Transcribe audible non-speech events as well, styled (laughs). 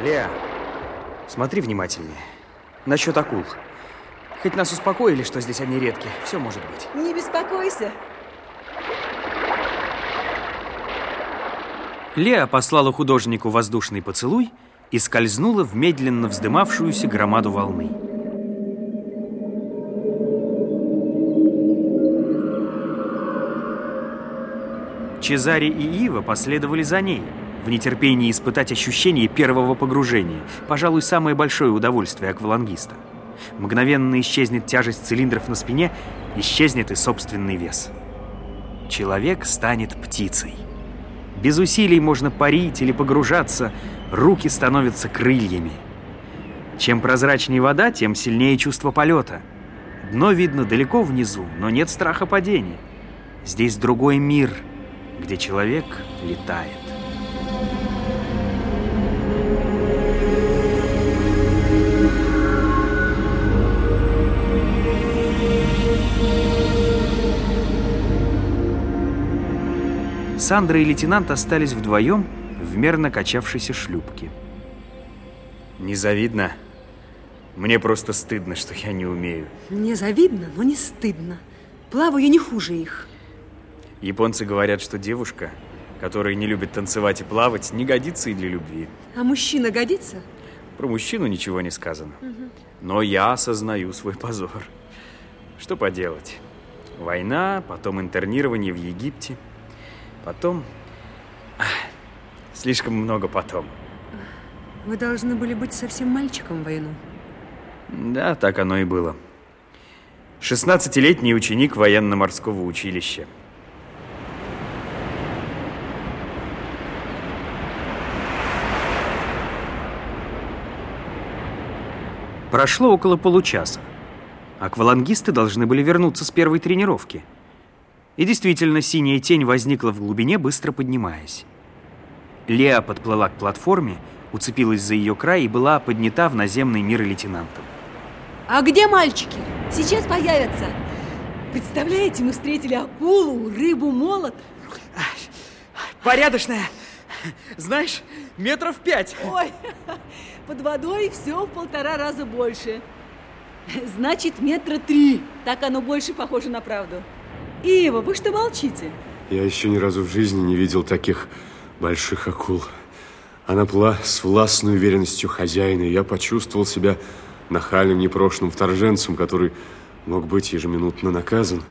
Леа, смотри внимательнее. Насчет акул. Хоть нас успокоили, что здесь они редкие, все может быть. Не беспокойся. Леа послала художнику воздушный поцелуй и скользнула в медленно вздымавшуюся громаду волны. Чезари и Ива последовали за ней, в нетерпении испытать ощущение первого погружения, пожалуй, самое большое удовольствие аквалангиста. Мгновенно исчезнет тяжесть цилиндров на спине, исчезнет и собственный вес. Человек станет птицей. Без усилий можно парить или погружаться, руки становятся крыльями. Чем прозрачнее вода, тем сильнее чувство полета. Дно видно далеко внизу, но нет страха падения. Здесь другой мир, где человек летает. Сандра и лейтенант остались вдвоем в мерно качавшейся шлюпке. Не завидно? Мне просто стыдно, что я не умею. Мне завидно, но не стыдно. Плаваю не хуже их. Японцы говорят, что девушка, которая не любит танцевать и плавать, не годится и для любви. А мужчина годится? Про мужчину ничего не сказано. Но я осознаю свой позор. Что поделать? Война, потом интернирование в Египте – Потом... Слишком много потом. Вы должны были быть совсем мальчиком в войну. Да, так оно и было. 16-летний ученик военно-морского училища. Прошло около получаса. Аквалангисты должны были вернуться с первой тренировки – и действительно, синяя тень возникла в глубине, быстро поднимаясь. Леа подплыла к платформе, уцепилась за ее край и была поднята в наземный мир лейтенантом. А где мальчики? Сейчас появятся. Представляете, мы встретили акулу, рыбу, молот. Порядочная. Знаешь, метров пять. Ой, (laughs) под водой все в полтора раза больше. Значит, метра три. Так оно больше похоже на правду. Ива, вы что молчите? Я еще ни разу в жизни не видел таких больших акул. Она плыла с властной уверенностью хозяина, и я почувствовал себя нахальным непрошенным вторженцем, который мог быть ежеминутно наказан.